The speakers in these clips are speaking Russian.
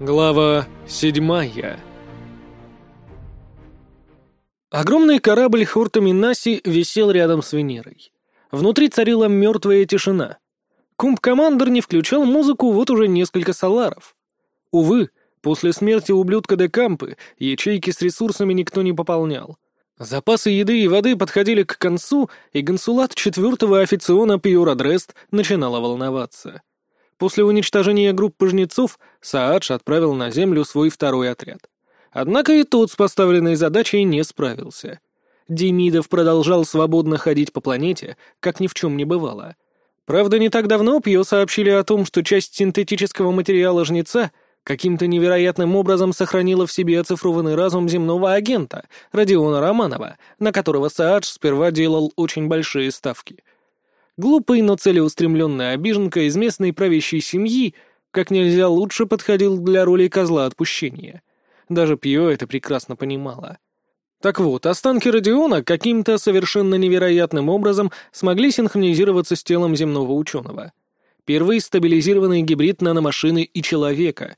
Глава седьмая Огромный корабль Хорта Минаси висел рядом с Венерой. Внутри царила мертвая тишина. Кумп-командер не включал музыку вот уже несколько соларов. Увы, после смерти ублюдка Декампы ячейки с ресурсами никто не пополнял. Запасы еды и воды подходили к концу, и консулат четвертого официона Пьюра Дрест начинала волноваться. После уничтожения группы жнецов Саадж отправил на землю свой второй отряд. Однако и тот с поставленной задачей не справился. Демидов продолжал свободно ходить по планете, как ни в чем не бывало. Правда, не так давно Пьё сообщили о том, что часть синтетического материала жнеца каким-то невероятным образом сохранила в себе оцифрованный разум земного агента, Родиона Романова, на которого Саадж сперва делал очень большие ставки — Глупый, но целеустремленный обиженка из местной правящей семьи как нельзя лучше подходил для роли козла отпущения. Даже Пьё это прекрасно понимала. Так вот, останки Родиона каким-то совершенно невероятным образом смогли синхронизироваться с телом земного ученого. Первый стабилизированный гибрид наномашины и человека.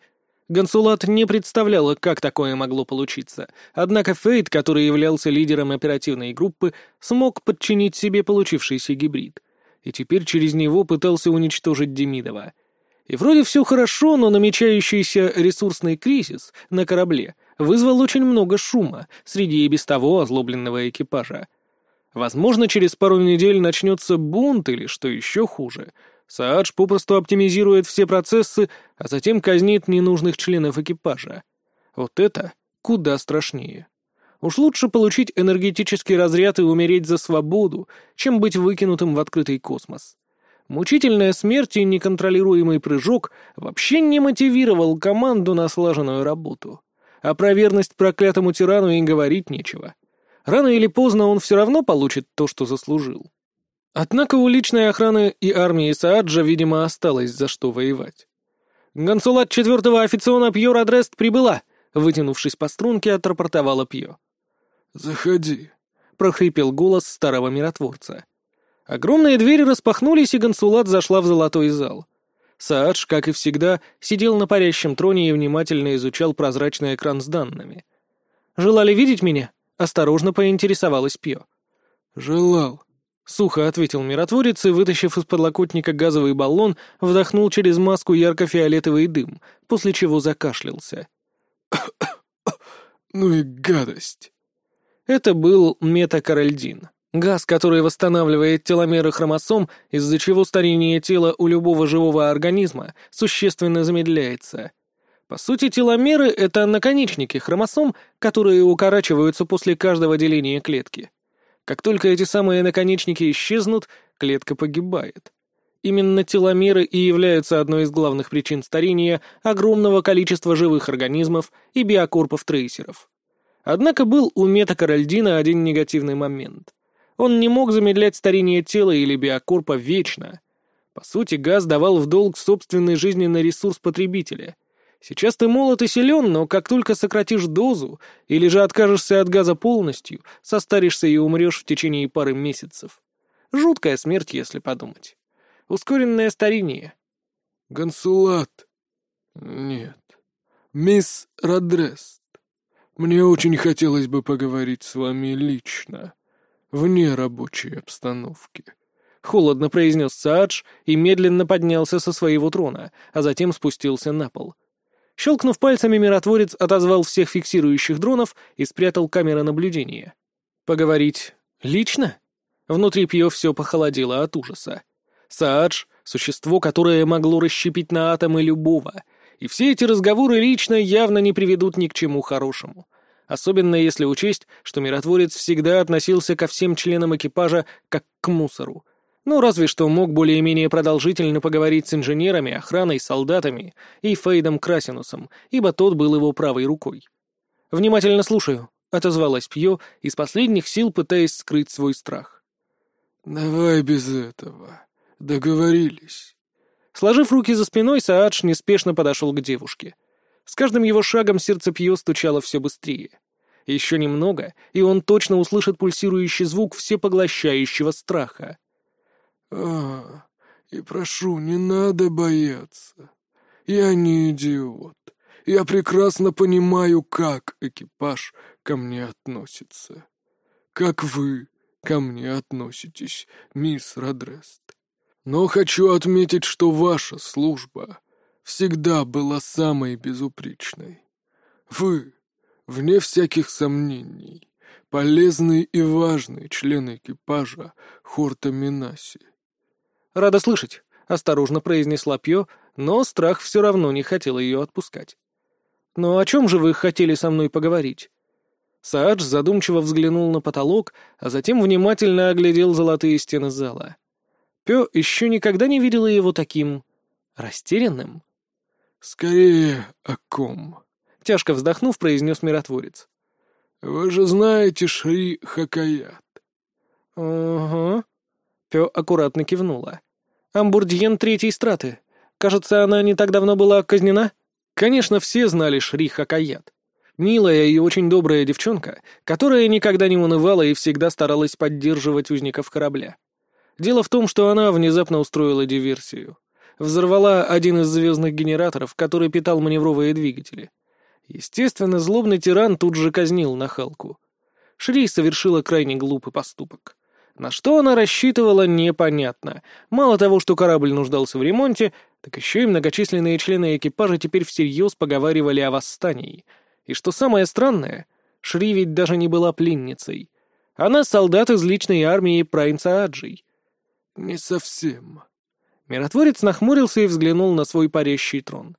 Гонсулат не представляла, как такое могло получиться, однако Фейт, который являлся лидером оперативной группы, смог подчинить себе получившийся гибрид и теперь через него пытался уничтожить Демидова. И вроде все хорошо, но намечающийся ресурсный кризис на корабле вызвал очень много шума среди и без того озлобленного экипажа. Возможно, через пару недель начнется бунт или, что еще хуже, Саадж попросту оптимизирует все процессы, а затем казнит ненужных членов экипажа. Вот это куда страшнее. Уж лучше получить энергетический разряд и умереть за свободу, чем быть выкинутым в открытый космос. Мучительная смерть и неконтролируемый прыжок вообще не мотивировал команду на слаженную работу. А про верность проклятому тирану и говорить нечего. Рано или поздно он все равно получит то, что заслужил. Однако у личной охраны и армии Сааджа, видимо, осталось за что воевать. «Гонсулат четвертого официона Пьё Радрест прибыла!» Вытянувшись по струнке, отрапортовала Пьё. «Заходи», — прохрипел голос старого миротворца. Огромные двери распахнулись, и гонсулат зашла в золотой зал. Саадж, как и всегда, сидел на парящем троне и внимательно изучал прозрачный экран с данными. «Желали видеть меня?» — осторожно поинтересовалась Пьё. «Желал», — сухо ответил миротворец и, вытащив из подлокотника газовый баллон, вдохнул через маску ярко-фиолетовый дым, после чего закашлялся. «Ну и гадость!» Это был метакарольдин. Газ, который восстанавливает теломеры хромосом, из-за чего старение тела у любого живого организма существенно замедляется. По сути, теломеры — это наконечники хромосом, которые укорачиваются после каждого деления клетки. Как только эти самые наконечники исчезнут, клетка погибает. Именно теломеры и являются одной из главных причин старения огромного количества живых организмов и биокорпов-трейсеров. Однако был у метакарольдина один негативный момент. Он не мог замедлять старение тела или биокорпа вечно. По сути, газ давал в долг собственный жизненный ресурс потребителя. Сейчас ты молод и силен, но как только сократишь дозу или же откажешься от газа полностью, состаришься и умрешь в течение пары месяцев. Жуткая смерть, если подумать. Ускоренное старение. «Гонсулат?» «Нет. Мисс Родрес». Мне очень хотелось бы поговорить с вами лично, вне рабочей обстановки. Холодно произнес Саадж и медленно поднялся со своего трона, а затем спустился на пол. Щелкнув пальцами, миротворец отозвал всех фиксирующих дронов и спрятал камеры наблюдения. «Поговорить лично?» Внутри Пьё все похолодело от ужаса. Саадж — существо, которое могло расщепить на атомы любого — и все эти разговоры лично явно не приведут ни к чему хорошему. Особенно если учесть, что миротворец всегда относился ко всем членам экипажа как к мусору. Ну, разве что мог более-менее продолжительно поговорить с инженерами, охраной, солдатами и Фейдом Красинусом, ибо тот был его правой рукой. «Внимательно слушаю», — отозвалась Пьё, из последних сил пытаясь скрыть свой страх. «Давай без этого. Договорились». Сложив руки за спиной, Саадж неспешно подошел к девушке. С каждым его шагом сердце Пьё стучало все быстрее. Еще немного, и он точно услышит пульсирующий звук всепоглощающего страха. «А, и прошу, не надо бояться. Я не идиот. Я прекрасно понимаю, как экипаж ко мне относится. Как вы ко мне относитесь, мисс Родрест. Но хочу отметить, что ваша служба всегда была самой безупречной. Вы, вне всяких сомнений, полезный и важный член экипажа Хорта Минаси. «Рада слышать», — осторожно произнесла Пьё, но страх все равно не хотел ее отпускать. «Но о чем же вы хотели со мной поговорить?» Саадж задумчиво взглянул на потолок, а затем внимательно оглядел золотые стены зала. Пё еще никогда не видела его таким... растерянным. «Скорее о ком?» — тяжко вздохнув, произнес миротворец. «Вы же знаете Шри Хакаят». «Угу». Пё аккуратно кивнула. «Амбурдьен третьей страты. Кажется, она не так давно была казнена?» Конечно, все знали Шри Хакаят. Милая и очень добрая девчонка, которая никогда не унывала и всегда старалась поддерживать узников корабля. Дело в том, что она внезапно устроила диверсию. Взорвала один из звездных генераторов, который питал маневровые двигатели. Естественно, злобный тиран тут же казнил нахалку. Шри совершила крайне глупый поступок. На что она рассчитывала, непонятно. Мало того, что корабль нуждался в ремонте, так еще и многочисленные члены экипажа теперь всерьез поговаривали о восстании — и что самое странное, Шри ведь даже не была пленницей. Она солдат из личной армии Прайнца Аджей. «Не совсем». Миротворец нахмурился и взглянул на свой парящий трон.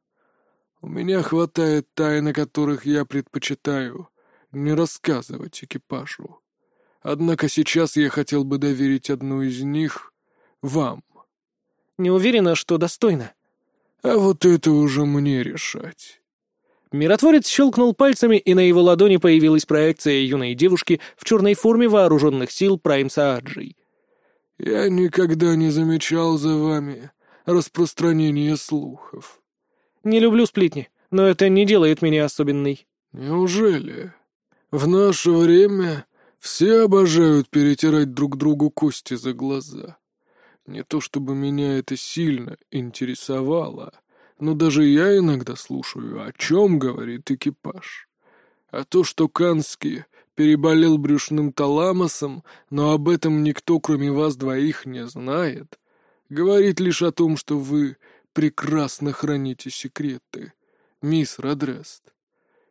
«У меня хватает тайн, о которых я предпочитаю не рассказывать экипажу. Однако сейчас я хотел бы доверить одну из них вам». «Не уверена, что достойно». «А вот это уже мне решать». Миротворец щелкнул пальцами, и на его ладони появилась проекция юной девушки в черной форме вооруженных сил Прайм Сааджей. «Я никогда не замечал за вами распространение слухов». «Не люблю сплетни, но это не делает меня особенной». «Неужели? В наше время все обожают перетирать друг другу кости за глаза. Не то чтобы меня это сильно интересовало» но даже я иногда слушаю, о чем говорит экипаж. А то, что Канский переболел брюшным таламосом, но об этом никто, кроме вас двоих, не знает, говорит лишь о том, что вы прекрасно храните секреты, мисс Родрест.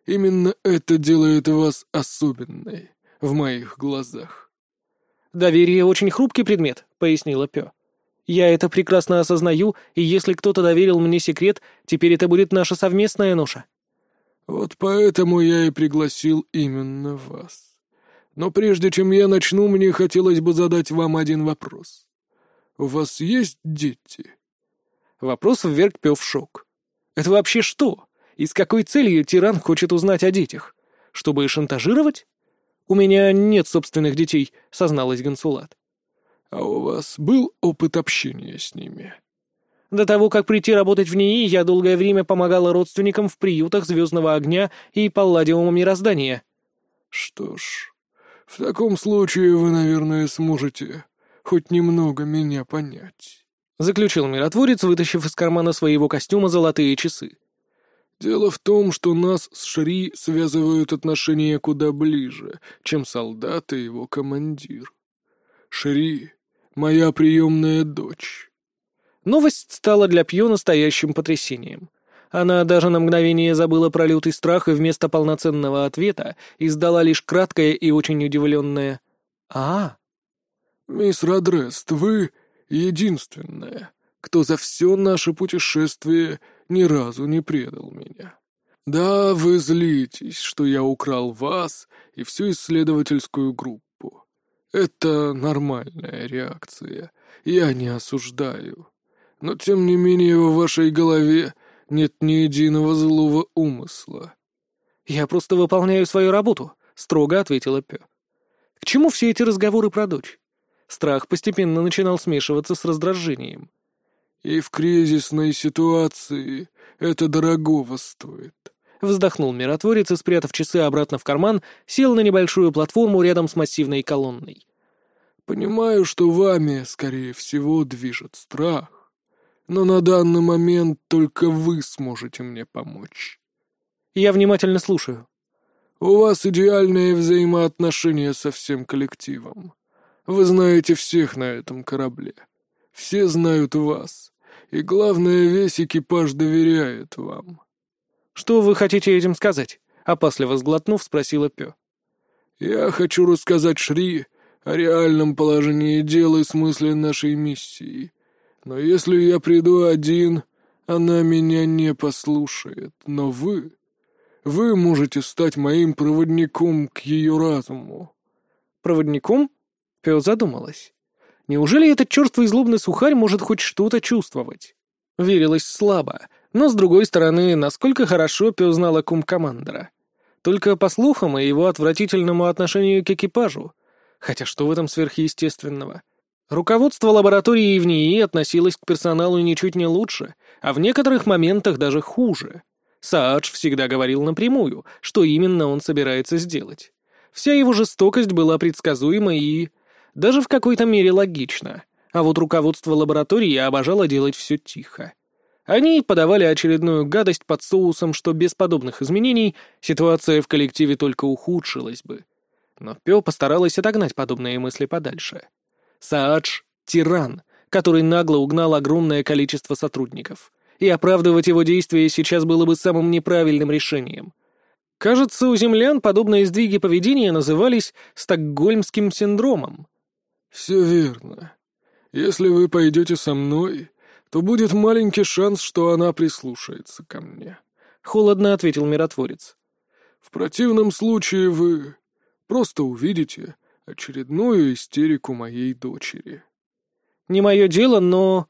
Именно это делает вас особенной в моих глазах. «Доверие — очень хрупкий предмет», — пояснила Пё. Я это прекрасно осознаю, и если кто-то доверил мне секрет, теперь это будет наша совместная ноша». «Вот поэтому я и пригласил именно вас. Но прежде чем я начну, мне хотелось бы задать вам один вопрос. У вас есть дети?» Вопрос вверг Пё в шок. «Это вообще что? И с какой целью тиран хочет узнать о детях? Чтобы шантажировать?» «У меня нет собственных детей», — созналась Гонсулат. «А у вас был опыт общения с ними?» До того, как прийти работать в НИИ, я долгое время помогала родственникам в приютах Звездного огня и Палладиума мироздания. Что ж, в таком случае вы, наверное, сможете хоть немного меня понять. Заключил миротворец, вытащив из кармана своего костюма золотые часы. Дело в том, что нас с Шри связывают отношения куда ближе, чем солдат и его командир. Шри моя приемная дочь». Новость стала для Пью настоящим потрясением. Она даже на мгновение забыла про лютый страх и вместо полноценного ответа издала лишь краткое и очень удивленное «А?». «Мисс Родрест, вы единственная, кто за все наше путешествие ни разу не предал меня. Да, вы злитесь, что я украл вас и всю исследовательскую группу. Это нормальная реакция. Я не осуждаю. Но тем не менее в вашей голове нет ни единого злого умысла. «Я просто выполняю свою работу», — строго ответила Пё. «К чему все эти разговоры про дочь?» Страх постепенно начинал смешиваться с раздражением. «И в кризисной ситуации это дорогого стоит. Вздохнул миротворец и, спрятав часы обратно в карман, сел на небольшую платформу рядом с массивной колонной. «Понимаю, что вами, скорее всего, движет страх, но на данный момент только вы сможете мне помочь». Я внимательно слушаю. «У вас идеальные взаимоотношения со всем коллективом. Вы знаете всех на этом корабле. Все знают вас. И главное, весь экипаж доверяет вам». «Что вы хотите этим сказать?» — опасливо сглотнув, спросила Пё. «Я хочу рассказать Шри о реальном положении дел и смысле нашей миссии. Но если я приду один, она меня не послушает. Но вы вы можете стать моим проводником к ее разуму». «Проводником?» — Пё задумалась. «Неужели этот черствый злобный сухарь может хоть что-то чувствовать?» Верилась слабо, но, с другой стороны, насколько хорошо Пё знала кум-командера. Только по слухам и его отвратительному отношению к экипажу. Хотя что в этом сверхъестественного? Руководство лаборатории в НИИ относилось к персоналу ничуть не лучше, а в некоторых моментах даже хуже. Саадж всегда говорил напрямую, что именно он собирается сделать. Вся его жестокость была предсказуема и... даже в какой-то мере логична. А вот руководство лаборатории обожало делать все тихо. Они подавали очередную гадость под соусом, что без подобных изменений ситуация в коллективе только ухудшилась бы. Но Пё постаралась отогнать подобные мысли подальше. Саадж — тиран, который нагло угнал огромное количество сотрудников и оправдывать его действия сейчас было бы самым неправильным решением. Кажется, у землян подобные сдвиги поведения назывались стокгольмским синдромом. «Все верно. Если вы пойдете со мной, то будет маленький шанс, что она прислушается ко мне», — холодно ответил миротворец. «В противном случае вы просто увидите очередную истерику моей дочери». «Не мое дело, но...»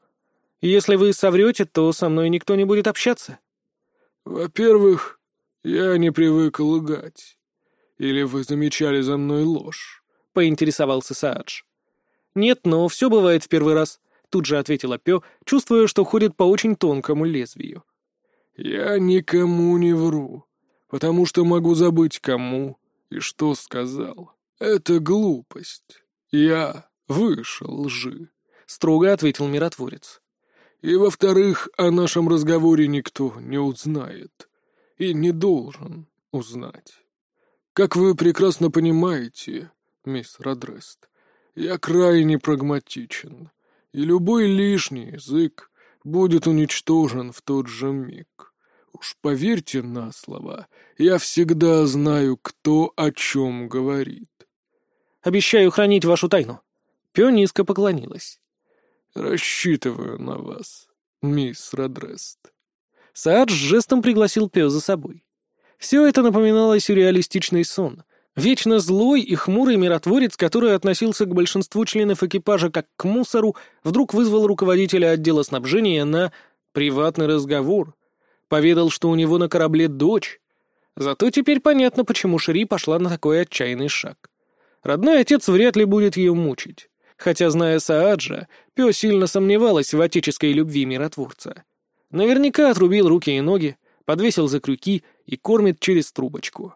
Если вы соврете, то со мной никто не будет общаться». «Во-первых, я не привык лгать. Или вы замечали за мной ложь?» — поинтересовался Саадж. «Нет, но все бывает в первый раз», — тут же ответила Пё, чувствуя, что ходит по очень тонкому лезвию. «Я никому не вру, потому что могу забыть, кому и что сказал. Это глупость. Я выше лжи», — строго ответил миротворец. И, во-вторых, о нашем разговоре никто не узнает. И не должен узнать. Как вы прекрасно понимаете, мисс Родрест, я крайне прагматичен, и любой лишний язык будет уничтожен в тот же миг. Уж поверьте на слово, я всегда знаю, кто о чем говорит. Обещаю хранить вашу тайну. Пё низко поклонилась. «Рассчитываю на вас, мисс Родрест». Саадж жестом пригласил Пё за собой. Все это напоминало сюрреалистичный сон. Вечно злой и хмурый миротворец, который относился к большинству членов экипажа как к мусору, вдруг вызвал руководителя отдела снабжения на приватный разговор. Поведал, что у него на корабле дочь. Зато теперь понятно, почему Шри пошла на такой отчаянный шаг. Родной отец вряд ли будет ее мучить хотя, зная Сааджа, Пё сильно сомневалась в отеческой любви миротворца. Наверняка отрубил руки и ноги, подвесил за крюки и кормит через трубочку.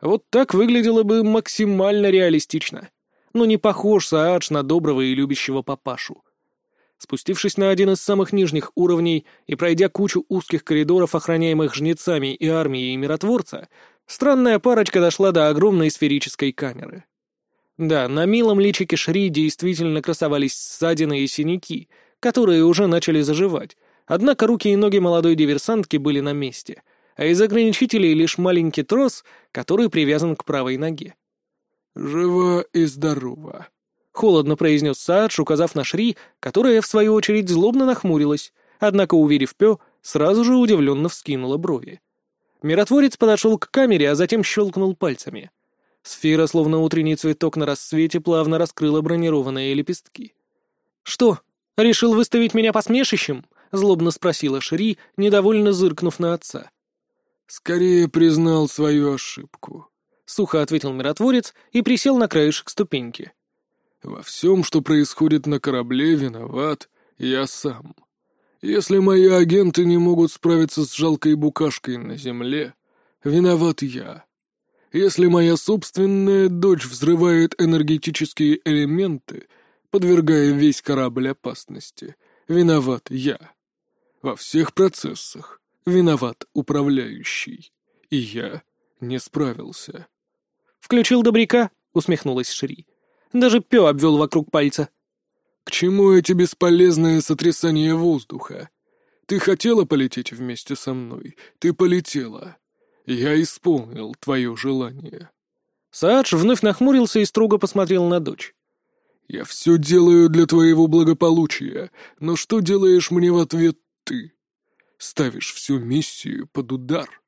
Вот так выглядело бы максимально реалистично. Но не похож Саадж на доброго и любящего папашу. Спустившись на один из самых нижних уровней и пройдя кучу узких коридоров, охраняемых жнецами и армией миротворца, странная парочка дошла до огромной сферической камеры. Да, на милом личике Шри действительно красовались ссадины и синяки, которые уже начали заживать, однако руки и ноги молодой диверсантки были на месте, а из ограничителей лишь маленький трос, который привязан к правой ноге. «Жива и здорова», — холодно произнес Саадж, указав на Шри, которая, в свою очередь, злобно нахмурилась, однако, уверив Пё, сразу же удивленно вскинула брови. Миротворец подошел к камере, а затем щелкнул пальцами — Сфера, словно утренний цветок на рассвете, плавно раскрыла бронированные лепестки. «Что, решил выставить меня посмешищем?» — злобно спросила Шри, недовольно зыркнув на отца. «Скорее признал свою ошибку», — сухо ответил миротворец и присел на краешек ступеньки. «Во всем, что происходит на корабле, виноват я сам. Если мои агенты не могут справиться с жалкой букашкой на земле, виноват я. Если моя собственная дочь взрывает энергетические элементы, подвергая весь корабль опасности, виноват я. Во всех процессах виноват управляющий. и я не справился. «Включил добряка?» — усмехнулась Шри. «Даже Пё обвел вокруг пальца». «К чему эти бесполезные сотрясания воздуха? Ты хотела полететь вместе со мной? Ты полетела. Я исполнил твое желание». Саадж вновь нахмурился и строго посмотрел на дочь. «Я все делаю для твоего благополучия, но что делаешь мне в ответ ты? Ставишь всю миссию под удар».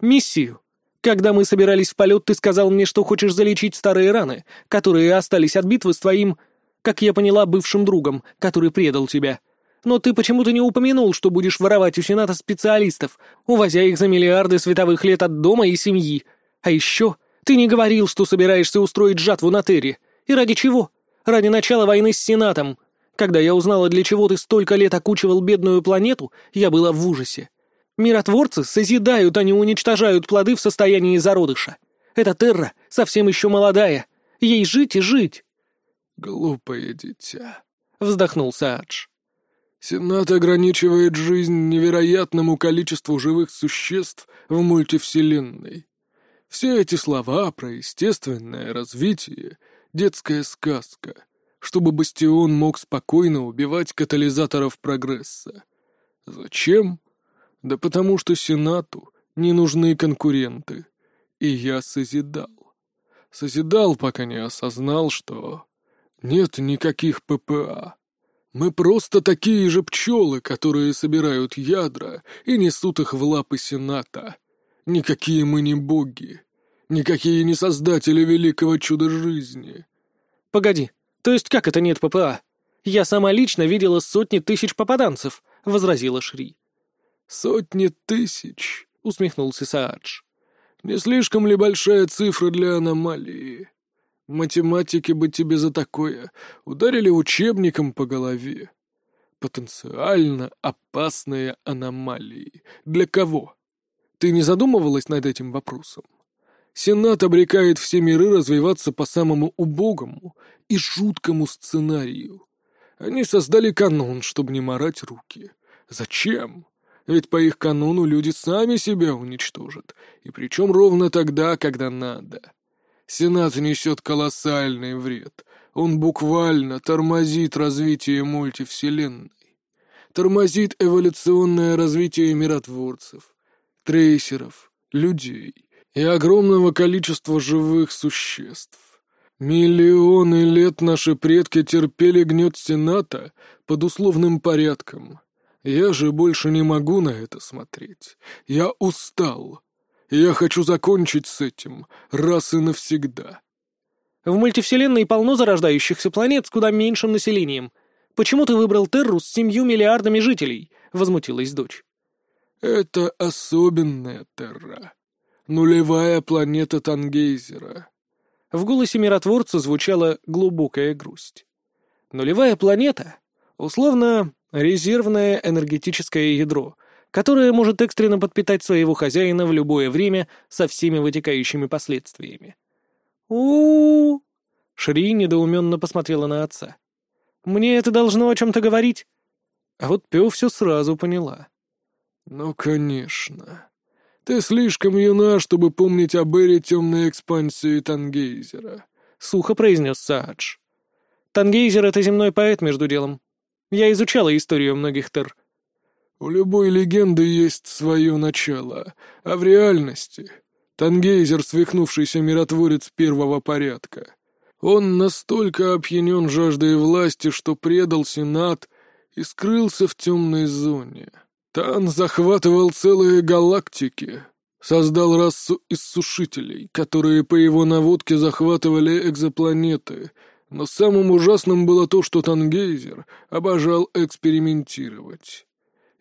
«Миссию? Когда мы собирались в полет, ты сказал мне, что хочешь залечить старые раны, которые остались от битвы с твоим, как я поняла, бывшим другом, который предал тебя. Но ты почему-то не упомянул, что будешь воровать у Сената специалистов, увозя их за миллиарды световых лет от дома и семьи. А еще ты не говорил, что собираешься устроить жатву на Терре. И ради чего? Ради начала войны с Сенатом. Когда я узнала, для чего ты столько лет окучивал бедную планету, я была в ужасе. Миротворцы созидают, а не уничтожают плоды в состоянии зародыша. Эта Терра совсем еще молодая. Ей жить и жить. «Глупое дитя», — вздохнул Саадж. «Сенат ограничивает жизнь невероятному количеству живых существ в мультивселенной. Все эти слова про естественное развитие — детская сказка, чтобы Бастион мог спокойно убивать катализаторов прогресса. Зачем? Да потому что Сенату не нужны конкуренты. И я созидал. Созидал, пока не осознал, что нет никаких ППА. Мы просто такие же пчелы, которые собирают ядра и несут их в лапы Сената. Никакие мы не боги. Никакие не создатели великого чуда жизни. Погоди, то есть как это нет ППА? Я сама лично видела сотни тысяч попаданцев, — возразила Шри. «Сотни тысяч», — усмехнулся Саадж. «Не слишком ли большая цифра для аномалии? Математики бы тебе за такое ударили учебником по голове. Потенциально опасные аномалии. Для кого? Ты не задумывалась над этим вопросом? Сенат обрекает все миры развиваться по самому убогому и жуткому сценарию. Они создали канон, чтобы не морать руки. Зачем? Ведь по их канону люди сами себя уничтожат, и причем ровно тогда, когда надо. Сенат несет колоссальный вред. Он буквально тормозит развитие мультивселенной. Тормозит эволюционное развитие миротворцев, трейсеров, людей и огромного количества живых существ. Миллионы лет наши предки терпели гнет Сената под условным порядком. Я же больше не могу на это смотреть. Я устал. Я хочу закончить с этим раз и навсегда. В мультивселенной полно зарождающихся планет с куда меньшим населением. Почему ты выбрал Терру с семью миллиардами жителей? Возмутилась дочь. Это особенная Терра. Нулевая планета Тангейзера. В голосе миротворца звучала глубокая грусть. Нулевая планета, условно, резервное энергетическое ядро, которое может экстренно подпитать своего хозяина в любое время со всеми вытекающими последствиями. у, -у, -у Шри недоуменно посмотрела на отца. «Мне это должно о чем-то говорить?» А вот Пё все сразу поняла. «Ну, конечно. Ты слишком юна, чтобы помнить об эре темной экспансии Тангейзера», — сухо произнес Саадж. «Тангейзер — это земной поэт, между делом. Я изучала историю многих Тер. У любой легенды есть свое начало, а в реальности Тангейзер — свихнувшийся миротворец первого порядка. Он настолько опьянен жаждой власти, что предал Сенат и скрылся в темной зоне. Тан захватывал целые галактики, создал расу иссушителей, которые по его наводке захватывали экзопланеты, но самым ужасным было то, что Тангейзер обожал экспериментировать.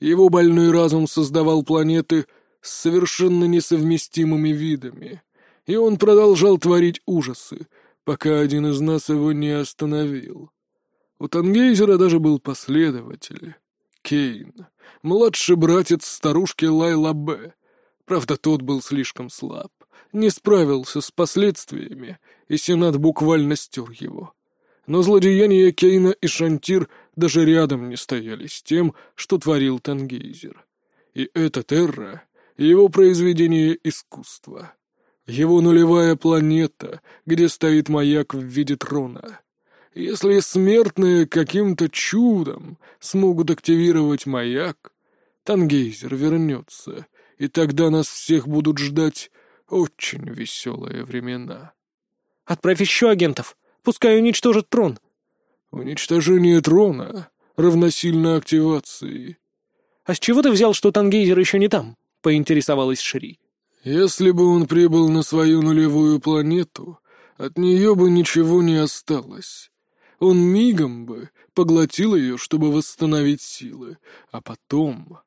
Его больной разум создавал планеты с совершенно несовместимыми видами, и он продолжал творить ужасы, пока один из нас его не остановил. У Тангейзера даже был последователь — Кейн, младший братец старушки Лайла Б. Правда, тот был слишком слаб, не справился с последствиями, и Сенат буквально стер его. Но злодеяния Кейна и Шантир даже рядом не стояли с тем, что творил Тангейзер. И эта Терра его произведение искусства. Его нулевая планета, где стоит маяк в виде трона. Если смертные каким-то чудом смогут активировать маяк, Тангейзер вернется, и тогда нас всех будут ждать очень веселые времена. Отправь еще агентов. Пускай уничтожат трон. Уничтожение трона равносильно активации. А с чего ты взял, что Тангейзер еще не там? Поинтересовалась Шри. Если бы он прибыл на свою нулевую планету, от нее бы ничего не осталось. Он мигом бы поглотил ее, чтобы восстановить силы, а потом...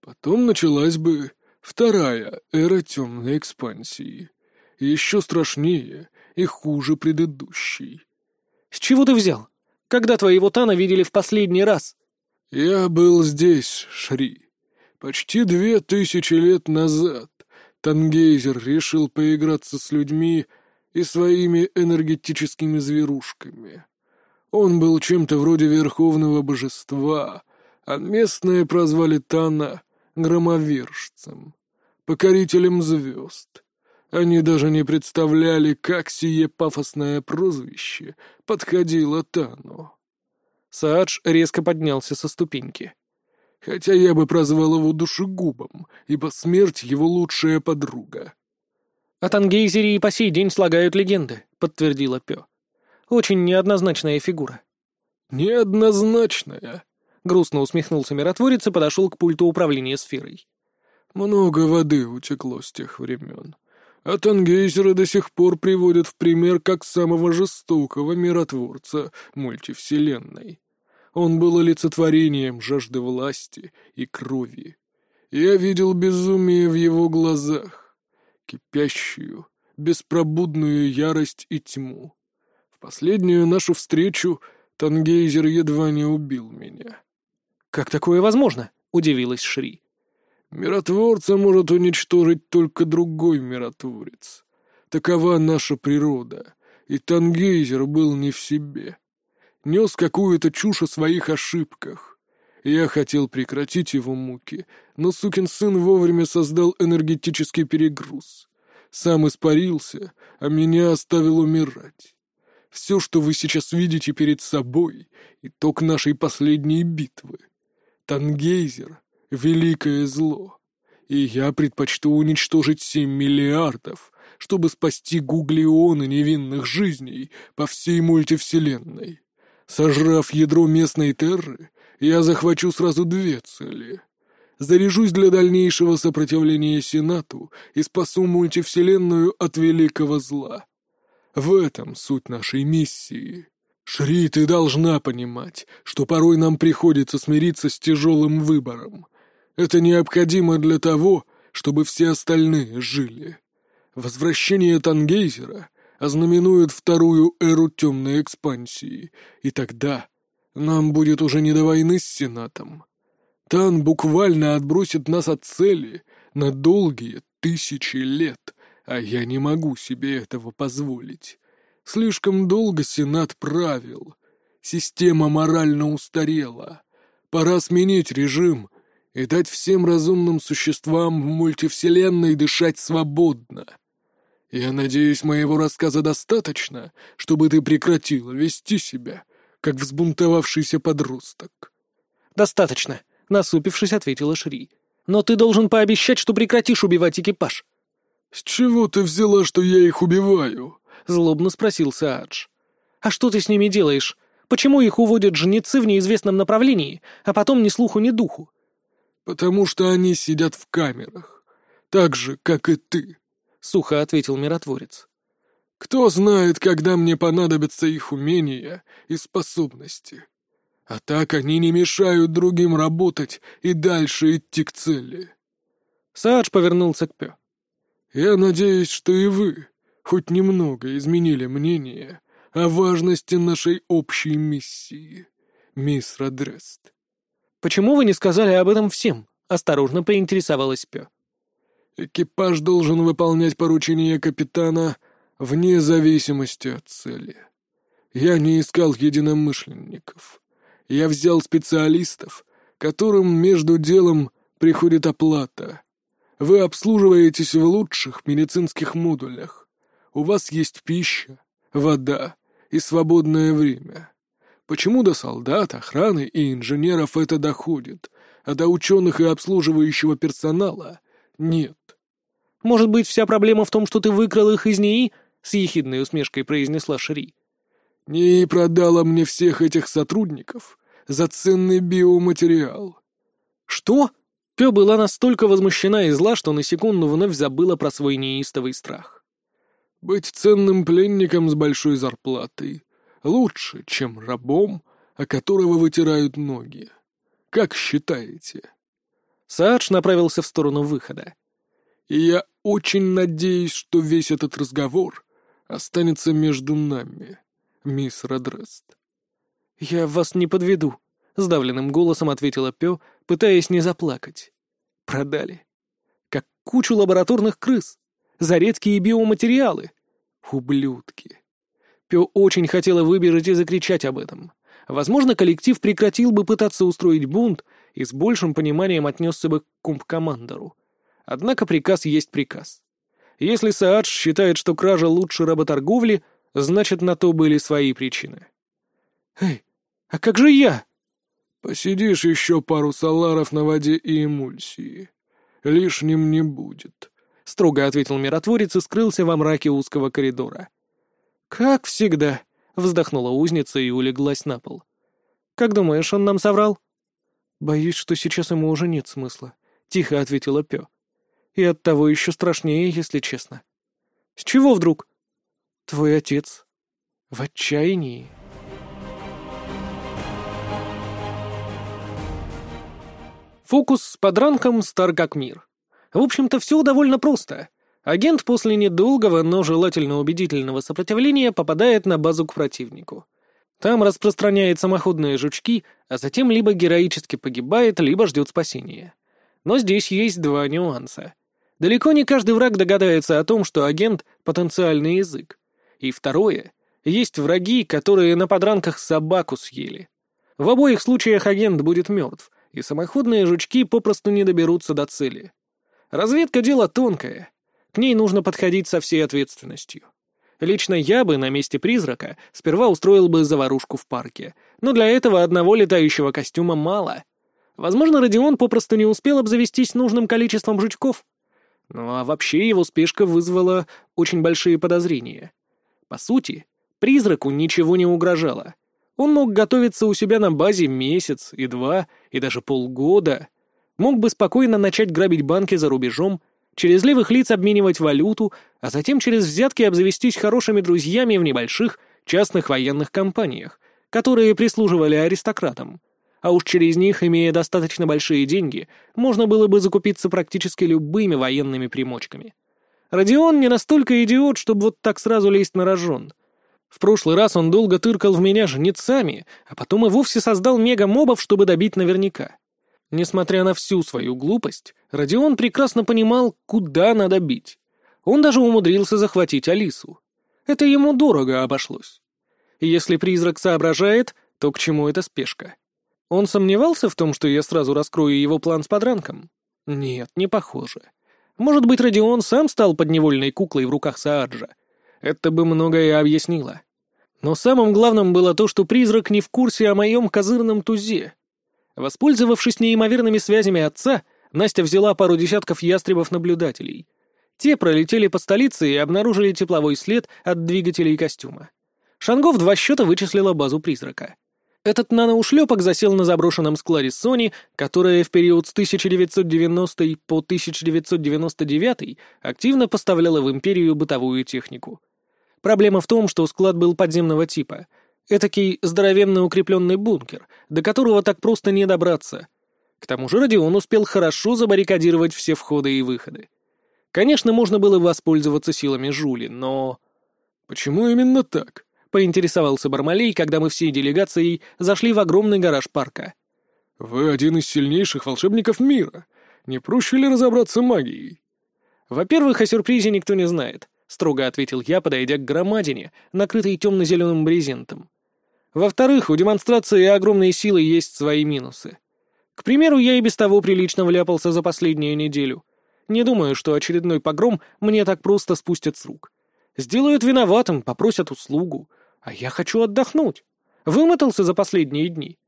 Потом началась бы вторая эра темной экспансии. Еще страшнее и хуже предыдущей. «С чего ты взял? Когда твоего Тана видели в последний раз?» «Я был здесь, Шри. Почти две тысячи лет назад Тангейзер решил поиграться с людьми и своими энергетическими зверушками. Он был чем-то вроде верховного божества, а местные прозвали Тана громовержцем, покорителем звезд. Они даже не представляли, как сие пафосное прозвище подходило Тану. Саадж резко поднялся со ступеньки. Хотя я бы прозвал его душегубом, ибо смерть — его лучшая подруга. «О Тангейзере и по сей день слагают легенды», — подтвердила Пё. Очень неоднозначная фигура. Неоднозначная. Грустно усмехнулся миротворец и подошел к пульту управления сферой. Много воды утекло с тех времен. А Тангейзера до сих пор приводят в пример как самого жестокого миротворца мультивселенной. Он был олицетворением жажды власти и крови. Я видел безумие в его глазах, кипящую, беспробудную ярость и тьму последнюю нашу встречу Тангейзер едва не убил меня. «Как такое возможно?» — удивилась Шри. «Миротворца может уничтожить только другой миротворец. Такова наша природа, и Тангейзер был не в себе. Нес какую-то чушь о своих ошибках. Я хотел прекратить его муки, но сукин сын вовремя создал энергетический перегруз. Сам испарился, а меня оставил умирать. Все, что вы сейчас видите перед собой, — итог нашей последней битвы. Тангейзер — великое зло. И я предпочту уничтожить семь миллиардов, чтобы спасти гуглионы невинных жизней по всей мультивселенной. Сожрав ядро местной терры, я захвачу сразу две цели. Заряжусь для дальнейшего сопротивления Сенату и спасу мультивселенную от великого зла. В этом суть нашей миссии. Шри, ты должна понимать, что порой нам приходится смириться с тяжелым выбором. Это необходимо для того, чтобы все остальные жили. Возвращение Тангейзера ознаменует вторую эру темной экспансии, и тогда нам будет уже не до войны с Сенатом. Тан буквально отбросит нас от цели на долгие тысячи лет — а я не могу себе этого позволить. Слишком долго Сенат правил. Система морально устарела. Пора сменить режим и дать всем разумным существам в мультивселенной дышать свободно. Я надеюсь, моего рассказа достаточно, чтобы ты прекратила вести себя, как взбунтовавшийся подросток. «Достаточно», — насупившись, ответила Шри. «Но ты должен пообещать, что прекратишь убивать экипаж. «С чего ты взяла, что я их убиваю?» — злобно спросил Саадж. «А что ты с ними делаешь? Почему их уводят жнецы в неизвестном направлении, а потом ни слуху, ни духу?» «Потому что они сидят в камерах, так же, как и ты», — сухо ответил миротворец. «Кто знает, когда мне понадобятся их умения и способности. А так они не мешают другим работать и дальше идти к цели». Саадж повернулся к Пё. Я надеюсь, что и вы хоть немного изменили мнение о важности нашей общей миссии, мисс Родрест. «Почему вы не сказали об этом всем?» — осторожно поинтересовалась Пё. «Экипаж должен выполнять поручения капитана вне зависимости от цели. Я не искал единомышленников. Я взял специалистов, которым между делом приходит оплата» Вы обслуживаетесь в лучших медицинских модулях. У вас есть пища, вода и свободное время. Почему до солдат, охраны и инженеров это доходит, а до ученых и обслуживающего персонала нет? Может быть, вся проблема в том, что ты выкрал их из НИИ? С ехидной усмешкой произнесла Шри. НИИ продала мне всех этих сотрудников за ценный биоматериал. Что? Пё была настолько возмущена и зла, что на секунду вновь забыла про свой неистовый страх. «Быть ценным пленником с большой зарплатой лучше, чем рабом, о которого вытирают ноги. Как считаете?» Саадж направился в сторону выхода. «И я очень надеюсь, что весь этот разговор останется между нами, мисс Родрест». «Я вас не подведу», — сдавленным голосом ответила Пё, пытаясь не заплакать. «Продали. Как кучу лабораторных крыс. За редкие биоматериалы. Ублюдки». Пё очень хотела выбежать и закричать об этом. Возможно, коллектив прекратил бы пытаться устроить бунт и с большим пониманием отнесся бы к кумп-командору. Однако приказ есть приказ. Если Саадж считает, что кража лучше работорговли, значит, на то были свои причины. «Эй, а как же я?» «Посидишь еще пару саларов на воде и эмульсии. Лишним не будет», — строго ответил миротворец и скрылся во мраке узкого коридора. «Как всегда», — вздохнула узница и улеглась на пол. «Как думаешь, он нам соврал?» «Боюсь, что сейчас ему уже нет смысла», — тихо ответила Пё. «И оттого еще страшнее, если честно». «С чего вдруг?» «Твой отец. В отчаянии». Фокус с подранком стар как мир. В общем-то, все довольно просто. Агент после недолгого, но желательно убедительного сопротивления попадает на базу к противнику. Там распространяет самоходные жучки, а затем либо героически погибает, либо ждет спасения. Но здесь есть два нюанса. Далеко не каждый враг догадается о том, что агент — потенциальный язык. И второе — есть враги, которые на подранках собаку съели. В обоих случаях агент будет мертв, и самоходные жучки попросту не доберутся до цели. Разведка — дело тонкое. К ней нужно подходить со всей ответственностью. Лично я бы на месте призрака сперва устроил бы заварушку в парке, но для этого одного летающего костюма мало. Возможно, Родион попросту не успел обзавестись нужным количеством жучков. Ну а вообще его спешка вызвала очень большие подозрения. По сути, призраку ничего не угрожало. Он мог готовиться у себя на базе месяц и два, и даже полгода. Мог бы спокойно начать грабить банки за рубежом, через левых лиц обменивать валюту, а затем через взятки обзавестись хорошими друзьями в небольших частных военных компаниях, которые прислуживали аристократам. А уж через них, имея достаточно большие деньги, можно было бы закупиться практически любыми военными примочками. Родион не настолько идиот, чтобы вот так сразу лезть на рожон. В прошлый раз он долго тыркал в меня жнецами, а потом и вовсе создал мега-мобов, чтобы добить наверняка. Несмотря на всю свою глупость, Родион прекрасно понимал, куда надо бить. Он даже умудрился захватить Алису. Это ему дорого обошлось. И если призрак соображает, то к чему эта спешка? Он сомневался в том, что я сразу раскрою его план с подранком? Нет, не похоже. Может быть, Родион сам стал подневольной куклой в руках Сааджа, это бы многое объяснило. Но самым главным было то, что призрак не в курсе о моем козырном тузе. Воспользовавшись неимоверными связями отца, Настя взяла пару десятков ястребов-наблюдателей. Те пролетели по столице и обнаружили тепловой след от двигателей костюма. Шангов два счета вычислила базу призрака. Этот наноушлепок засел на заброшенном складе Sony, которая в период с 1990 по 1999 активно поставляла в империю бытовую технику. Проблема в том, что склад был подземного типа. Этакий здоровенный укрепленный бункер, до которого так просто не добраться. К тому же Родион успел хорошо забаррикадировать все входы и выходы. Конечно, можно было воспользоваться силами Жули, но... «Почему именно так?» — поинтересовался Бармалей, когда мы всей делегацией зашли в огромный гараж парка. «Вы один из сильнейших волшебников мира. Не проще ли разобраться магией?» «Во-первых, о сюрпризе никто не знает строго ответил я, подойдя к громадине, накрытой темно-зеленым брезентом. Во-вторых, у демонстрации огромной силы есть свои минусы. К примеру, я и без того прилично вляпался за последнюю неделю. Не думаю, что очередной погром мне так просто спустят с рук. Сделают виноватым, попросят услугу. А я хочу отдохнуть. Вымотался за последние дни.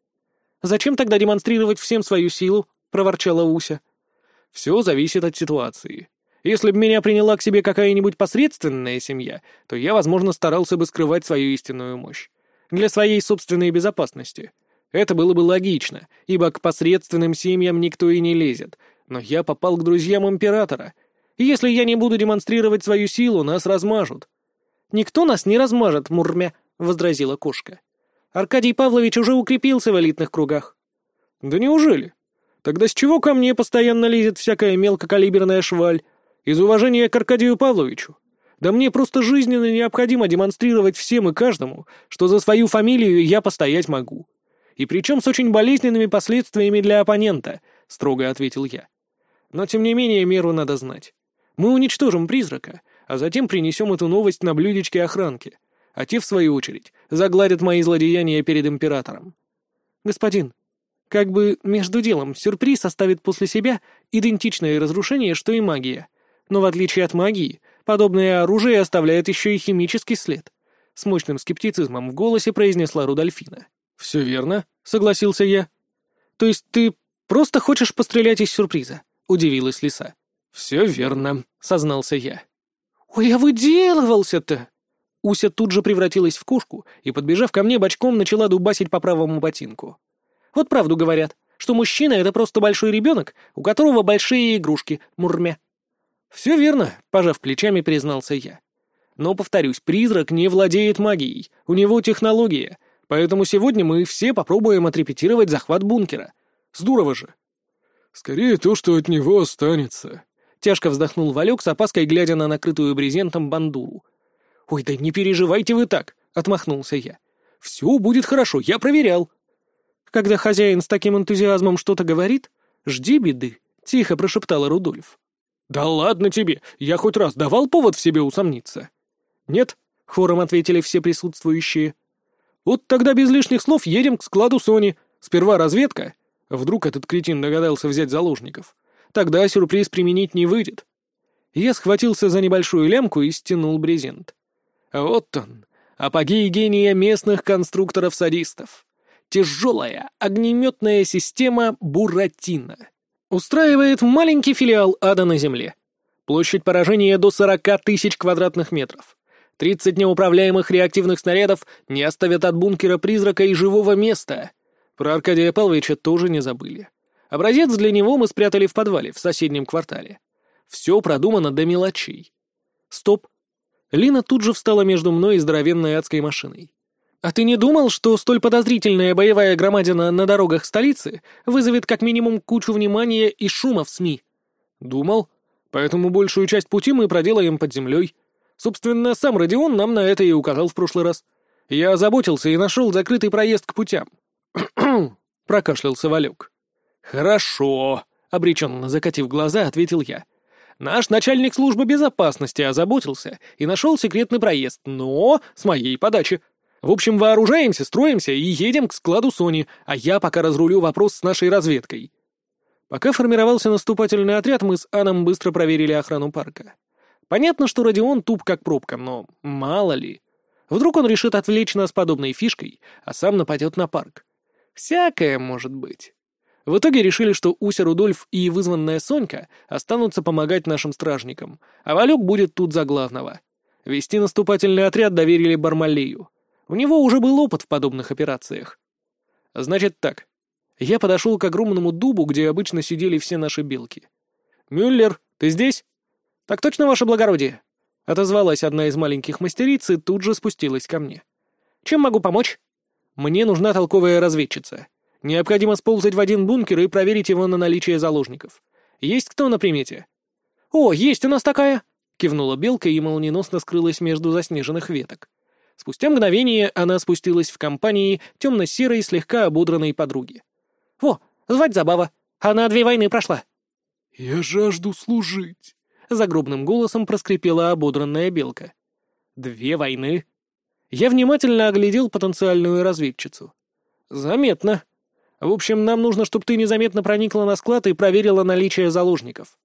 «Зачем тогда демонстрировать всем свою силу?» — проворчала Уся. «Все зависит от ситуации. Если бы меня приняла к себе какая-нибудь посредственная семья, то я, возможно, старался бы скрывать свою истинную мощь. Для своей собственной безопасности. Это было бы логично, ибо к посредственным семьям никто и не лезет. Но я попал к друзьям императора. И если я не буду демонстрировать свою силу, нас размажут. «Никто нас не размажет, Мурмя», — возразила кошка. «Аркадий Павлович уже укрепился в элитных кругах». «Да неужели? Тогда с чего ко мне постоянно лезет всякая мелкокалиберная шваль? Из уважения к Аркадию Павловичу? Да мне просто жизненно необходимо демонстрировать всем и каждому, что за свою фамилию я постоять могу. И причем с очень болезненными последствиями для оппонента», — строго ответил я. «Но тем не менее меру надо знать. Мы уничтожим призрака, а затем принесем эту новость на блюдечке охранки, а те, в свою очередь, загладят мои злодеяния перед императором». «Господин, как бы между делом сюрприз оставит после себя идентичное разрушение, что и магия. Но в отличие от магии, подобное оружие оставляет еще и химический след», — с мощным скептицизмом в голосе произнесла Рудольфина. «Все верно», — согласился я. «То есть ты просто хочешь пострелять из сюрприза?» — удивилась лиса. «Все верно», — сознался я. «Ой, а выделывался-то!» Уся тут же превратилась в кошку и, подбежав ко мне, бочком начала дубасить по правому ботинку. «Вот правду говорят, что мужчина — это просто большой ребенок, у которого большие игрушки, мурмя». «Все верно», — пожав плечами, признался я. «Но, повторюсь, призрак не владеет магией, у него технология, Поэтому сегодня мы все попробуем отрепетировать захват бункера. Здорово же. Скорее то, что от него останется. Тяжко вздохнул Валек с опаской, глядя на накрытую брезентом бандуру. «Ой, да не переживайте вы так!» — отмахнулся я. «Все будет хорошо, я проверял». Когда хозяин с таким энтузиазмом что-то говорит, жди беды, — тихо прошептала Рудольф. «Да ладно тебе, я хоть раз давал повод в себе усомниться?» «Нет», — хором ответили все присутствующие. Вот тогда без лишних слов едем к складу Сони. Сперва разведка. Вдруг этот кретин догадался взять заложников. Тогда сюрприз применить не выйдет. Я схватился за небольшую лямку и стянул брезент. Вот он, апогей гения местных конструкторов-садистов. Тяжелая огнеметная система «Буратино». Устраивает маленький филиал ада на Земле. Площадь поражения до 40 тысяч квадратных метров. Тридцать неуправляемых реактивных снарядов не оставят от бункера призрака и живого места. Про Аркадия Павловича тоже не забыли. Образец для него мы спрятали в подвале в соседнем квартале. Все продумано до мелочей. Стоп. Лина тут же встала между мной и здоровенной адской машиной. «А ты не думал, что столь подозрительная боевая громадина на дорогах столицы вызовет как минимум кучу внимания и шума в СМИ?» «Думал. Поэтому большую часть пути мы проделаем под землей. Собственно, сам Родион нам на это и указал в прошлый раз. Я озаботился и нашел закрытый проезд к путям. прокашлялся Валек. «Хорошо», — обреченно закатив глаза, ответил я. «Наш начальник службы безопасности озаботился и нашел секретный проезд, но с моей подачи. В общем, вооружаемся, строимся и едем к складу Сони, а я пока разрулю вопрос с нашей разведкой». Пока формировался наступательный отряд, мы с Аном быстро проверили охрану парка. Понятно, что Родион туп как пробка, но мало ли. Вдруг он решит отвлечь нас подобной фишкой, а сам нападет на парк. Всякое может быть. В итоге решили, что Уся Рудольф и вызванная Сонька останутся помогать нашим стражникам, а Валюк будет тут за главного. Вести наступательный отряд доверили Бармалею. У него уже был опыт в подобных операциях. Значит так. Я подошел к огромному дубу, где обычно сидели все наши белки. «Мюллер, ты здесь?» «Так точно, ваше благородие?» — отозвалась одна из маленьких мастериц и тут же спустилась ко мне. «Чем могу помочь?» «Мне нужна толковая разведчица. Необходимо сползать в один бункер и проверить его на наличие заложников. Есть кто на примете?» «О, есть у нас такая!» — кивнула белка и молниеносно скрылась между заснеженных веток. Спустя мгновение она спустилась в компании темно-серой, слегка ободранной подруги. «О, звать Забава. Она две войны прошла». «Я жажду служить», загробным голосом проскрипела ободранная белка. «Две войны?» Я внимательно оглядел потенциальную разведчицу. «Заметно. В общем, нам нужно, чтобы ты незаметно проникла на склад и проверила наличие заложников».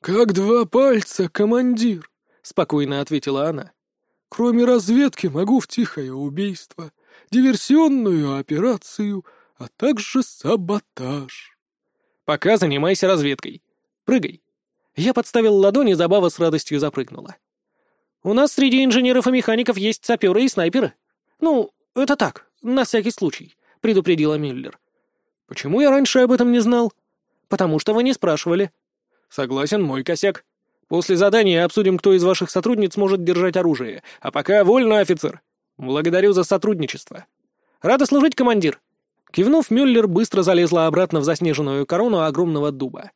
«Как два пальца, командир», — спокойно ответила она. «Кроме разведки могу в тихое убийство, диверсионную операцию, а также саботаж». «Пока занимайся разведкой. Прыгай». Я подставил ладони, забава с радостью запрыгнула. «У нас среди инженеров и механиков есть саперы и снайперы. Ну, это так, на всякий случай», — предупредила Мюллер. «Почему я раньше об этом не знал?» «Потому что вы не спрашивали». «Согласен, мой косяк. После задания обсудим, кто из ваших сотрудниц может держать оружие. А пока вольно, офицер. Благодарю за сотрудничество. Рада служить, командир». Кивнув, Мюллер быстро залезла обратно в заснеженную корону огромного дуба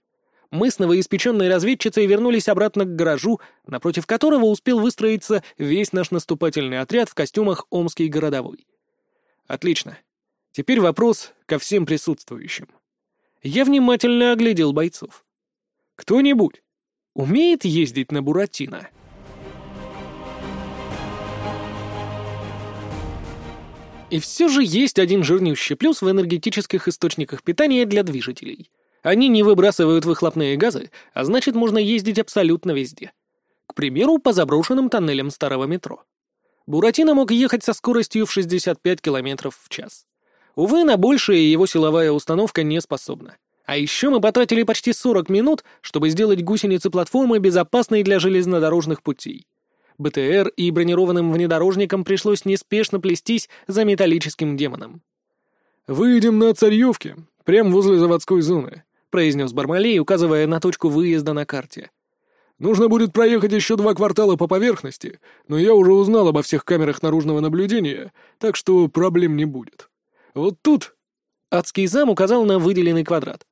мы с новоиспеченной разведчицей вернулись обратно к гаражу, напротив которого успел выстроиться весь наш наступательный отряд в костюмах Омский городовой. Отлично. Теперь вопрос ко всем присутствующим. Я внимательно оглядел бойцов. Кто-нибудь умеет ездить на Буратино? И все же есть один жирнющий плюс в энергетических источниках питания для движителей — они не выбрасывают выхлопные газы, а значит, можно ездить абсолютно везде. К примеру, по заброшенным тоннелям старого метро. Буратино мог ехать со скоростью в 65 км в час. Увы, на большее его силовая установка не способна. А еще мы потратили почти 40 минут, чтобы сделать гусеницы платформы безопасной для железнодорожных путей. БТР и бронированным внедорожникам пришлось неспешно плестись за металлическим демоном. «Выйдем на Царьевке, прямо возле заводской зоны произнес Бармалей, указывая на точку выезда на карте. «Нужно будет проехать еще два квартала по поверхности, но я уже узнал обо всех камерах наружного наблюдения, так что проблем не будет. Вот тут...» Адский зам указал на выделенный квадрат.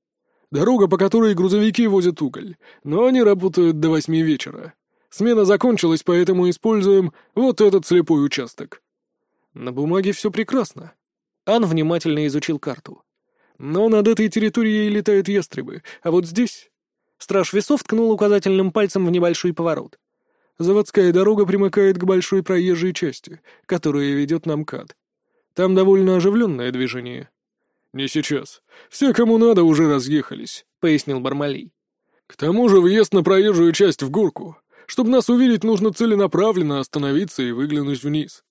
«Дорога, по которой грузовики возят уголь, но они работают до восьми вечера. Смена закончилась, поэтому используем вот этот слепой участок». На бумаге все прекрасно. Ан внимательно изучил карту. Но над этой территорией летают ястребы, а вот здесь...» Страж весов ткнул указательным пальцем в небольшой поворот. «Заводская дорога примыкает к большой проезжей части, которая ведет на МКАД. Там довольно оживленное движение». «Не сейчас. Все, кому надо, уже разъехались», — пояснил Бармалей. «К тому же въезд на проезжую часть в горку. Чтобы нас увидеть, нужно целенаправленно остановиться и выглянуть вниз.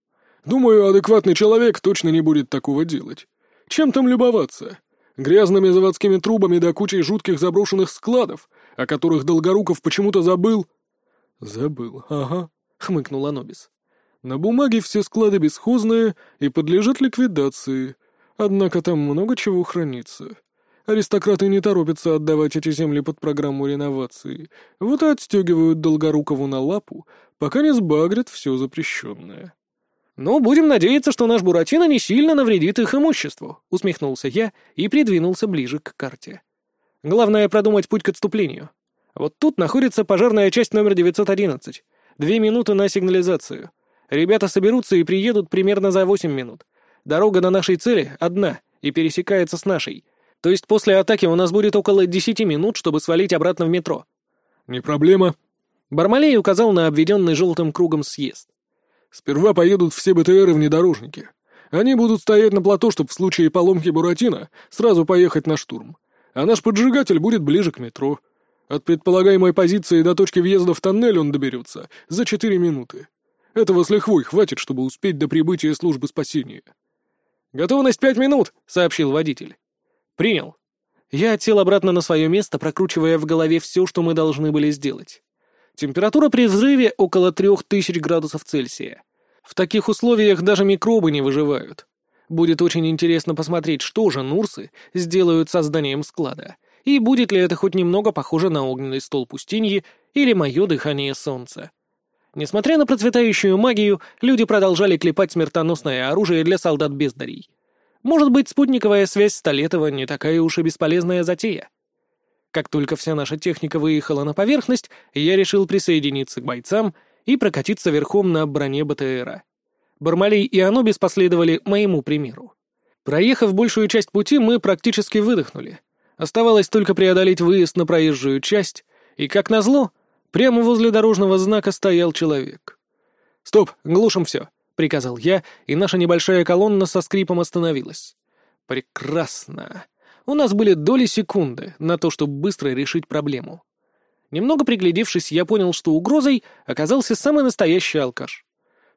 Думаю, адекватный человек точно не будет такого делать. Чем там любоваться? Грязными заводскими трубами до кучей жутких заброшенных складов, о которых Долгоруков почему-то забыл. «Забыл, ага», — хмыкнул Анобис. «На бумаге все склады бесхозные и подлежат ликвидации, однако там много чего хранится. Аристократы не торопятся отдавать эти земли под программу реновации, вот и отстегивают Долгорукову на лапу, пока не сбагрят все запрещенное». «Ну, будем надеяться, что наш Буратино не сильно навредит их имуществу», — усмехнулся я и придвинулся ближе к карте. «Главное продумать путь к отступлению. Вот тут находится пожарная часть номер 911. Две минуты на сигнализацию. Ребята соберутся и приедут примерно за восемь минут. Дорога на нашей цели одна и пересекается с нашей. То есть после атаки у нас будет около десяти минут, чтобы свалить обратно в метро». «Не проблема». Бармалей указал на обведенный желтым кругом съезд. Сперва поедут все БТРы-внедорожники. Они будут стоять на плато, чтобы в случае поломки Буратино сразу поехать на штурм. А наш поджигатель будет ближе к метро. От предполагаемой позиции до точки въезда в тоннель он доберется за четыре минуты. Этого с лихвой хватит, чтобы успеть до прибытия службы спасения. «Готовность пять минут», — сообщил водитель. «Принял». Я отсел обратно на свое место, прокручивая в голове все, что мы должны были сделать. Температура при взрыве около 3000 градусов Цельсия. В таких условиях даже микробы не выживают. Будет очень интересно посмотреть, что же Нурсы сделают со зданием склада, и будет ли это хоть немного похоже на огненный стол пустыньи или мое дыхание солнца. Несмотря на процветающую магию, люди продолжали клепать смертоносное оружие для солдат-бездарей. Может быть, спутниковая связь Столетова не такая уж и бесполезная затея. Как только вся наша техника выехала на поверхность, я решил присоединиться к бойцам и прокатиться верхом на броне БТРа. Бармалей и Анубис последовали моему примеру. Проехав большую часть пути, мы практически выдохнули. Оставалось только преодолеть выезд на проезжую часть, и, как назло, прямо возле дорожного знака стоял человек. «Стоп, глушим все», — приказал я, и наша небольшая колонна со скрипом остановилась. «Прекрасно. У нас были доли секунды на то, чтобы быстро решить проблему. Немного приглядевшись, я понял, что угрозой оказался самый настоящий алкаш.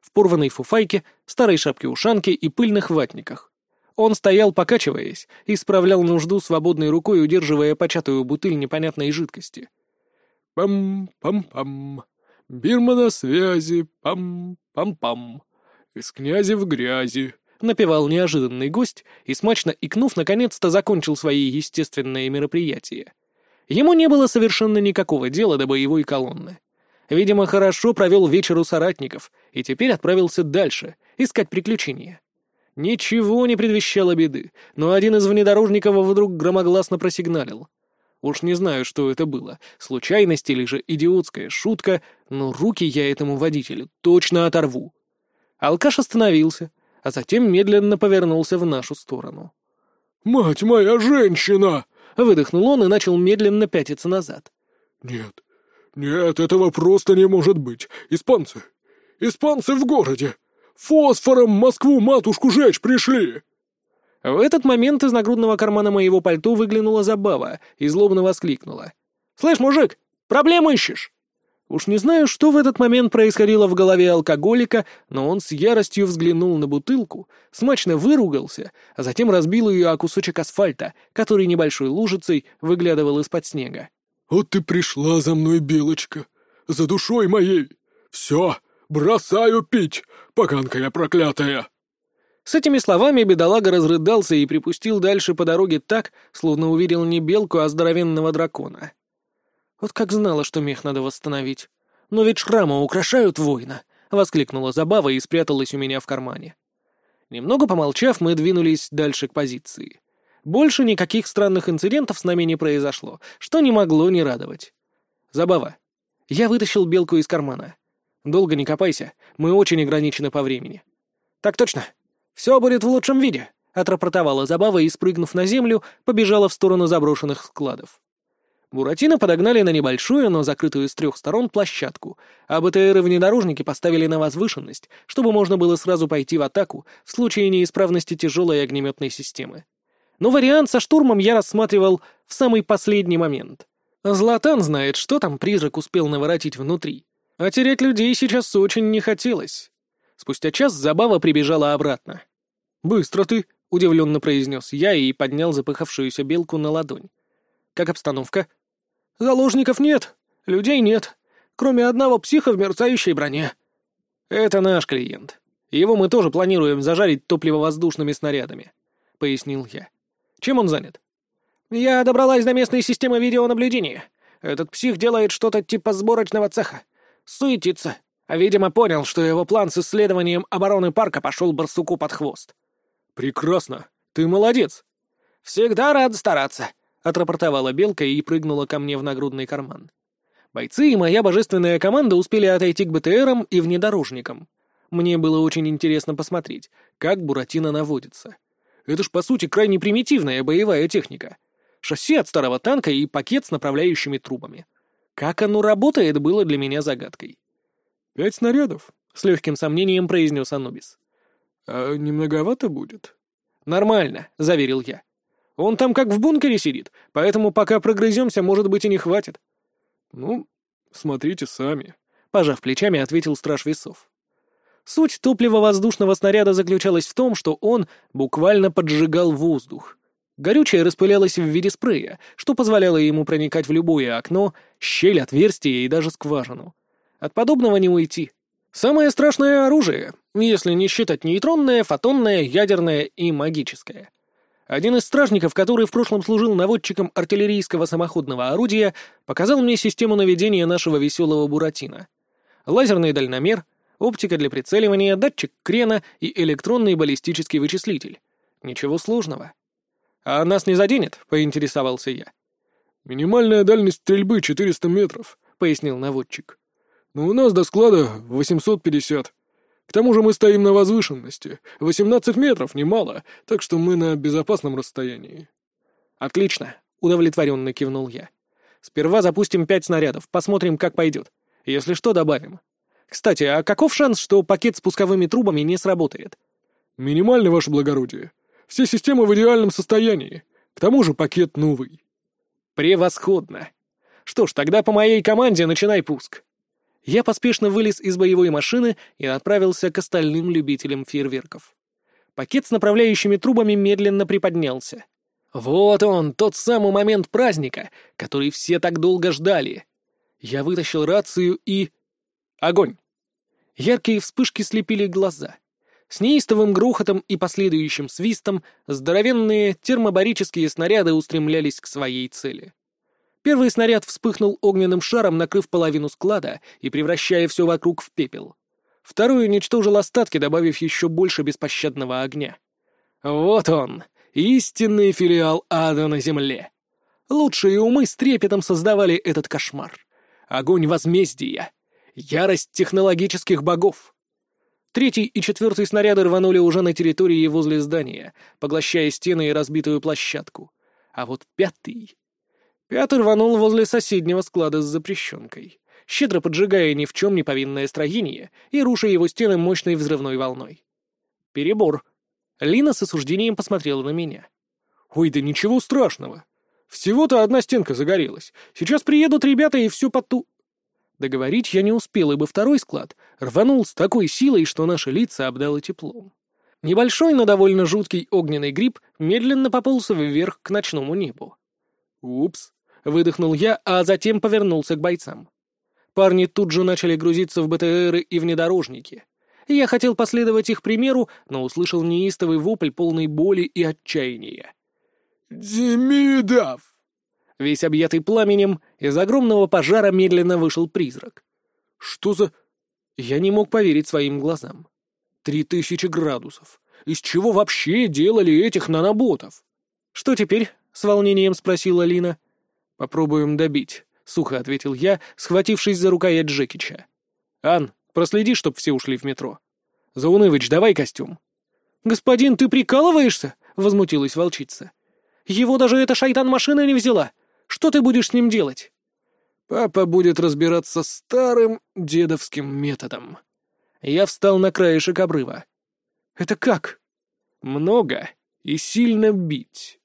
В порванной фуфайке, старой шапке-ушанке и пыльных ватниках. Он стоял, покачиваясь, и справлял нужду свободной рукой, удерживая початую бутыль непонятной жидкости. «Пам-пам-пам! Бирма на связи! Пам-пам-пам! Из князя в грязи!» — напевал неожиданный гость и, смачно икнув, наконец-то закончил свои естественные мероприятия. Ему не было совершенно никакого дела до боевой колонны. Видимо, хорошо провел вечер у соратников и теперь отправился дальше, искать приключения. Ничего не предвещало беды, но один из внедорожников вдруг громогласно просигналил. Уж не знаю, что это было, случайность или же идиотская шутка, но руки я этому водителю точно оторву. Алкаш остановился, а затем медленно повернулся в нашу сторону. «Мать моя женщина!» Выдохнул он и начал медленно пятиться назад. «Нет, нет, этого просто не может быть. Испанцы! Испанцы в городе! Фосфором Москву-матушку жечь пришли!» В этот момент из нагрудного кармана моего пальто выглянула забава и злобно воскликнула. «Слышь, мужик, проблему ищешь?» Уж не знаю, что в этот момент происходило в голове алкоголика, но он с яростью взглянул на бутылку, смачно выругался, а затем разбил ее о кусочек асфальта, который небольшой лужицей выглядывал из-под снега. «Вот ты пришла за мной, Белочка, за душой моей! Все, бросаю пить, поганка я проклятая!» С этими словами бедолага разрыдался и припустил дальше по дороге так, словно увидел не белку, а здоровенного дракона. Вот как знала, что мех надо восстановить. Но ведь шрамы украшают воина, — воскликнула Забава и спряталась у меня в кармане. Немного помолчав, мы двинулись дальше к позиции. Больше никаких странных инцидентов с нами не произошло, что не могло не радовать. Забава. Я вытащил белку из кармана. Долго не копайся, мы очень ограничены по времени. Так точно. Все будет в лучшем виде, — отрапортовала Забава и, спрыгнув на землю, побежала в сторону заброшенных складов. Буратино подогнали на небольшую, но закрытую с трех сторон площадку, а БТРы-внедорожники поставили на возвышенность, чтобы можно было сразу пойти в атаку в случае неисправности тяжелой огнеметной системы. Но вариант со штурмом я рассматривал в самый последний момент. Златан знает, что там призрак успел наворотить внутри. А терять людей сейчас очень не хотелось. Спустя час забава прибежала обратно. «Быстро ты!» — удивленно произнес я и поднял запыхавшуюся белку на ладонь. «Как обстановка?» «Заложников нет, людей нет, кроме одного психа в мерцающей броне». «Это наш клиент. Его мы тоже планируем зажарить топливо-воздушными снарядами», — пояснил я. «Чем он занят?» «Я добралась до местной системы видеонаблюдения. Этот псих делает что-то типа сборочного цеха. Суетится. А, видимо, понял, что его план с исследованием обороны парка пошел барсуку под хвост». «Прекрасно. Ты молодец». «Всегда рад стараться», отрапортовала Белка и прыгнула ко мне в нагрудный карман. Бойцы и моя божественная команда успели отойти к БТРам и внедорожникам. Мне было очень интересно посмотреть, как Буратино наводится. Это ж, по сути, крайне примитивная боевая техника. Шасси от старого танка и пакет с направляющими трубами. Как оно работает, было для меня загадкой. «Пять снарядов», — с легким сомнением произнес Анубис. «А не многовато будет?» «Нормально», — заверил я. Он там как в бункере сидит, поэтому пока прогрыземся, может быть, и не хватит». «Ну, смотрите сами», — пожав плечами, ответил страж весов. Суть топливо-воздушного снаряда заключалась в том, что он буквально поджигал воздух. Горючее распылялось в виде спрея, что позволяло ему проникать в любое окно, щель, отверстие и даже скважину. От подобного не уйти. Самое страшное оружие, если не считать нейтронное, фотонное, ядерное и магическое. Один из стражников, который в прошлом служил наводчиком артиллерийского самоходного орудия, показал мне систему наведения нашего веселого Буратино. Лазерный дальномер, оптика для прицеливания, датчик крена и электронный баллистический вычислитель. Ничего сложного. «А нас не заденет?» — поинтересовался я. «Минимальная дальность стрельбы 400 метров», — пояснил наводчик. «Но у нас до склада 850. К тому же мы стоим на возвышенности. 18 метров, немало, так что мы на безопасном расстоянии». «Отлично», — удовлетворенно кивнул я. «Сперва запустим пять снарядов, посмотрим, как пойдет. Если что, добавим. Кстати, а каков шанс, что пакет с пусковыми трубами не сработает?» «Минимальный, ваше благородие. Все системы в идеальном состоянии. К тому же пакет новый». «Превосходно. Что ж, тогда по моей команде начинай пуск. Я поспешно вылез из боевой машины и отправился к остальным любителям фейерверков. Пакет с направляющими трубами медленно приподнялся. Вот он, тот самый момент праздника, который все так долго ждали. Я вытащил рацию и... Огонь! Яркие вспышки слепили глаза. С неистовым грохотом и последующим свистом здоровенные термобарические снаряды устремлялись к своей цели. Первый снаряд вспыхнул огненным шаром, накрыв половину склада и превращая все вокруг в пепел. Второй уничтожил остатки, добавив еще больше беспощадного огня. Вот он, истинный филиал ада на земле. Лучшие умы с трепетом создавали этот кошмар. Огонь возмездия. Ярость технологических богов. Третий и четвертый снаряды рванули уже на территории возле здания, поглощая стены и разбитую площадку. А вот пятый... Пятый рванул возле соседнего склада с запрещенкой, щедро поджигая ни в чем не повинное строение и руша его стены мощной взрывной волной. Перебор. Лина с осуждением посмотрела на меня. «Ой, да ничего страшного. Всего-то одна стенка загорелась. Сейчас приедут ребята и все поту...» Договорить я не успел, ибо второй склад рванул с такой силой, что наши лица обдало теплом. Небольшой, но довольно жуткий огненный гриб медленно пополз вверх к ночному небу. «Упс!» — выдохнул я, а затем повернулся к бойцам. Парни тут же начали грузиться в БТРы и внедорожники. Я хотел последовать их примеру, но услышал неистовый вопль полной боли и отчаяния. «Демидов!» Весь объятый пламенем, из огромного пожара медленно вышел призрак. «Что за...» Я не мог поверить своим глазам. «Три тысячи градусов. Из чего вообще делали этих наноботов?» «Что теперь?» — с волнением спросила Лина. «Попробуем добить», — сухо ответил я, схватившись за рукоять Джекича. «Ан, проследи, чтоб все ушли в метро. Заунывыч, давай костюм». «Господин, ты прикалываешься?» — возмутилась волчица. «Его даже эта шайтан-машина не взяла. Что ты будешь с ним делать?» «Папа будет разбираться старым дедовским методом». Я встал на краешек обрыва. «Это как?» «Много и сильно бить».